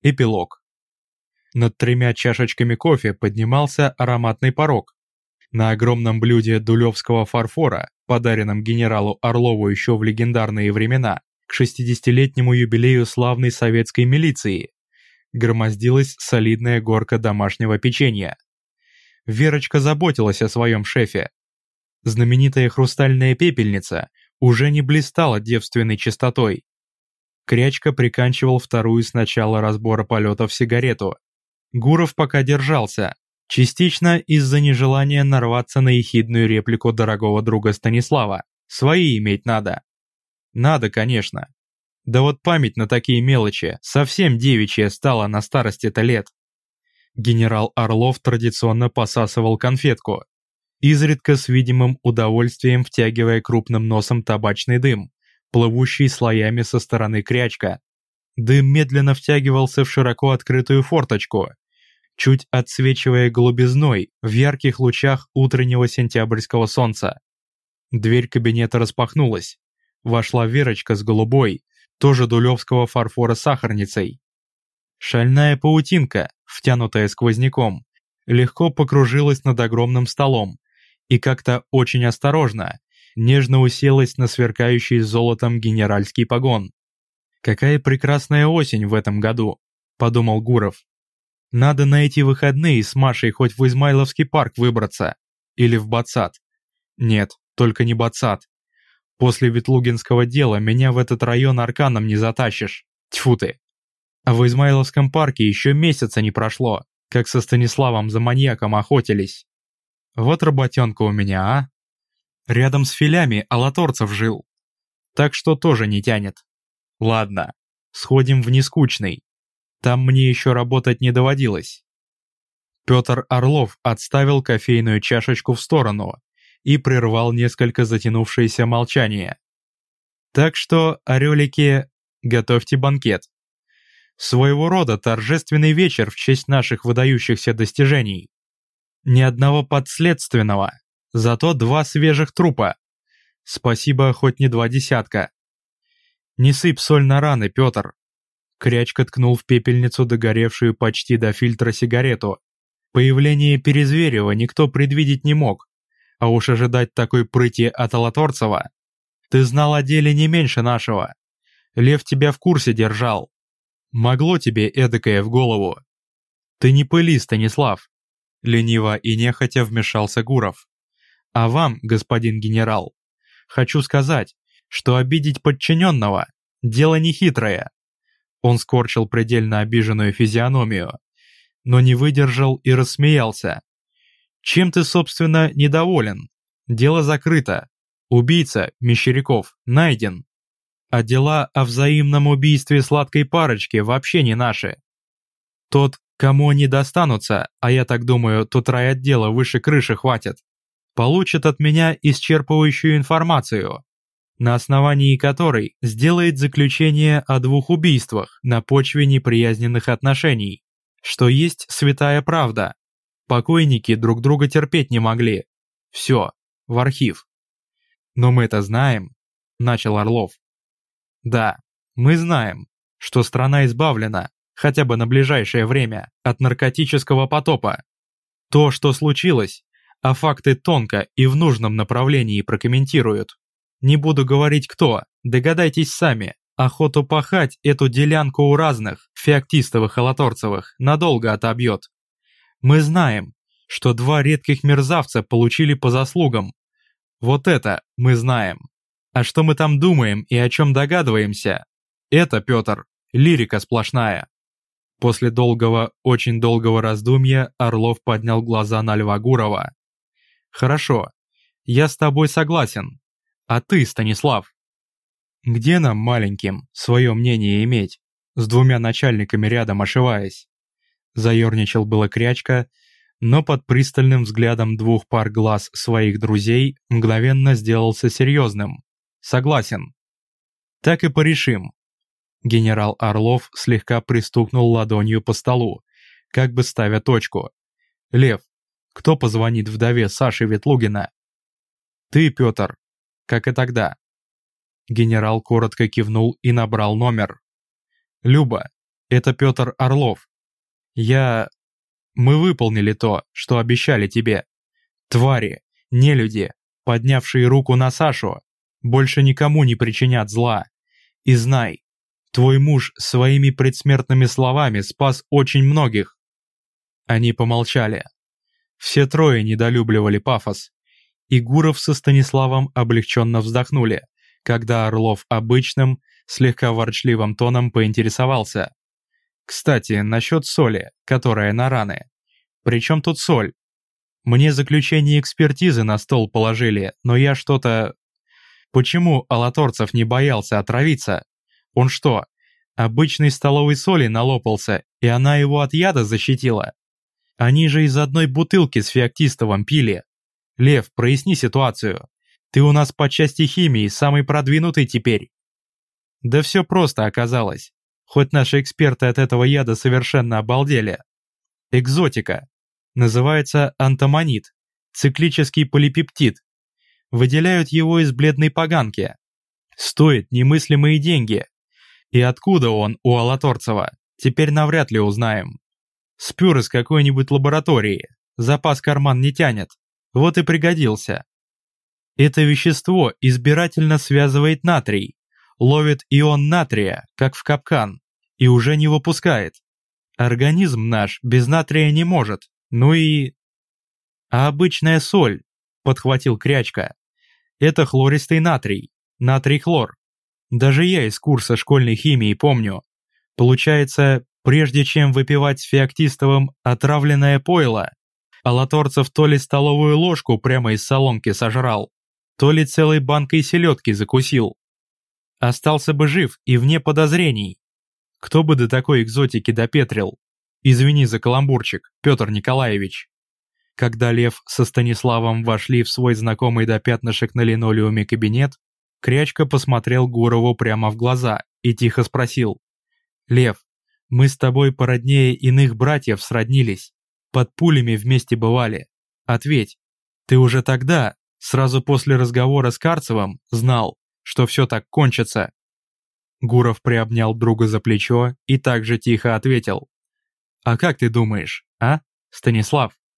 Эпилог. Над тремя чашечками кофе поднимался ароматный порог. На огромном блюде дулевского фарфора, подаренном генералу Орлову еще в легендарные времена, к 60-летнему юбилею славной советской милиции, громоздилась солидная горка домашнего печенья. Верочка заботилась о своем шефе. Знаменитая хрустальная пепельница уже не блистала девственной чистотой. Крячка приканчивал вторую с начала разбора полетов сигарету. Гуров пока держался, частично из-за нежелания нарваться на ехидную реплику дорогого друга Станислава. Свои иметь надо. Надо, конечно. Да вот память на такие мелочи совсем девичья стала на старости-то лет. Генерал Орлов традиционно посасывал конфетку, изредка с видимым удовольствием втягивая крупным носом табачный дым плывущий слоями со стороны крячка. Дым медленно втягивался в широко открытую форточку, чуть отсвечивая голубизной в ярких лучах утреннего сентябрьского солнца. Дверь кабинета распахнулась. Вошла Верочка с голубой, тоже дулевского фарфора сахарницей. Шальная паутинка, втянутая сквозняком, легко покружилась над огромным столом и как-то очень осторожно, нежно уселась на сверкающий золотом генеральский погон. «Какая прекрасная осень в этом году», — подумал Гуров. «Надо на эти выходные с Машей хоть в Измайловский парк выбраться. Или в Бацат. Нет, только не Бацат. После Ветлугинского дела меня в этот район арканом не затащишь. Тьфу ты. А в Измайловском парке еще месяца не прошло, как со Станиславом за маньяком охотились. Вот работенка у меня, а? Рядом с филями Алаторцев жил. Так что тоже не тянет. Ладно, сходим в Нескучный. Там мне еще работать не доводилось. Петр Орлов отставил кофейную чашечку в сторону и прервал несколько затянувшееся молчание. Так что, орелики, готовьте банкет. Своего рода торжественный вечер в честь наших выдающихся достижений. Ни одного подследственного, Зато два свежих трупа. Спасибо, хоть не два десятка. Не сыпь соль на раны, Петр. Крячка ткнул в пепельницу догоревшую почти до фильтра сигарету. Появление Перезверева никто предвидеть не мог. А уж ожидать такой прыти от Алаторцева. Ты знал о деле не меньше нашего. Лев тебя в курсе держал. Могло тебе эдакое в голову. Ты не пыли, Станислав. Лениво и нехотя вмешался Гуров. А вам, господин генерал, хочу сказать, что обидеть подчиненного – дело нехитрое. Он скорчил предельно обиженную физиономию, но не выдержал и рассмеялся. Чем ты, собственно, недоволен? Дело закрыто. Убийца, Мещеряков, найден. А дела о взаимном убийстве сладкой парочки вообще не наши. Тот, кому они достанутся, а я так думаю, тут райотдела выше крыши хватит, получит от меня исчерпывающую информацию, на основании которой сделает заключение о двух убийствах на почве неприязненных отношений, что есть святая правда. Покойники друг друга терпеть не могли. Все, в архив. Но мы это знаем, начал Орлов. Да, мы знаем, что страна избавлена, хотя бы на ближайшее время, от наркотического потопа. То, что случилось, а факты тонко и в нужном направлении прокомментируют. Не буду говорить кто, догадайтесь сами. Охоту пахать эту делянку у разных, феоктистовых-алаторцевых, надолго отобьет. Мы знаем, что два редких мерзавца получили по заслугам. Вот это мы знаем. А что мы там думаем и о чем догадываемся? Это, Петр, лирика сплошная. После долгого, очень долгого раздумья Орлов поднял глаза на Льва Гурова. Хорошо, я с тобой согласен. А ты, Станислав? Где нам, маленьким, свое мнение иметь, с двумя начальниками рядом ошиваясь? Заерничал было крячка, но под пристальным взглядом двух пар глаз своих друзей мгновенно сделался серьезным. Согласен. Так и порешим. Генерал Орлов слегка пристукнул ладонью по столу, как бы ставя точку. Лев, кто позвонит вдове Саши Ветлугина? Ты, Петр, как и тогда. Генерал коротко кивнул и набрал номер. Люба, Это Петр Орлов. Я... Мы выполнили то, что обещали тебе. Твари, нелюди, поднявшие руку на Сашу, больше никому не причинят зла. И знай, твой муж своими предсмертными словами спас очень многих. Они помолчали. Все трое недолюбливали пафос. И Гуров со Станиславом облегченно вздохнули, когда Орлов обычным, слегка ворчливым тоном поинтересовался. «Кстати, насчет соли, которая на раны. Причем тут соль? Мне заключение экспертизы на стол положили, но я что-то... Почему Алаторцев не боялся отравиться? Он что, обычной столовой соли налопался, и она его от яда защитила? Они же из одной бутылки с феоктистовым пили. Лев, проясни ситуацию. Ты у нас по части химии самый продвинутый теперь. Да все просто оказалось. Хоть наши эксперты от этого яда совершенно обалдели. Экзотика. Называется антомонит. Циклический полипептид. Выделяют его из бледной поганки. Стоит немыслимые деньги. И откуда он у Алаторцева, теперь навряд ли узнаем. Спер из какой-нибудь лаборатории. Запас карман не тянет. Вот и пригодился. Это вещество избирательно связывает натрий, ловит ион натрия, как в капкан, и уже не выпускает. Организм наш без натрия не может, ну и... А обычная соль, подхватил Крячка. Это хлористый натрий, натрий-хлор. Даже я из курса школьной химии помню. Получается, Прежде чем выпивать с феоктистовым отравленное пойло, Алаторцев то ли столовую ложку прямо из солонки сожрал, то ли целой банкой селедки закусил. Остался бы жив и вне подозрений. Кто бы до такой экзотики допетрил? Извини за каламбурчик, Петр Николаевич. Когда Лев со Станиславом вошли в свой знакомый до пятнышек на линолеуме кабинет, Крячка посмотрел Гурову прямо в глаза и тихо спросил. «Лев, мы с тобой породнее иных братьев сроднились, под пулями вместе бывали. Ответь, ты уже тогда, сразу после разговора с Карцевым, знал, что все так кончится?» Гуров приобнял друга за плечо и также тихо ответил. «А как ты думаешь, а, Станислав?»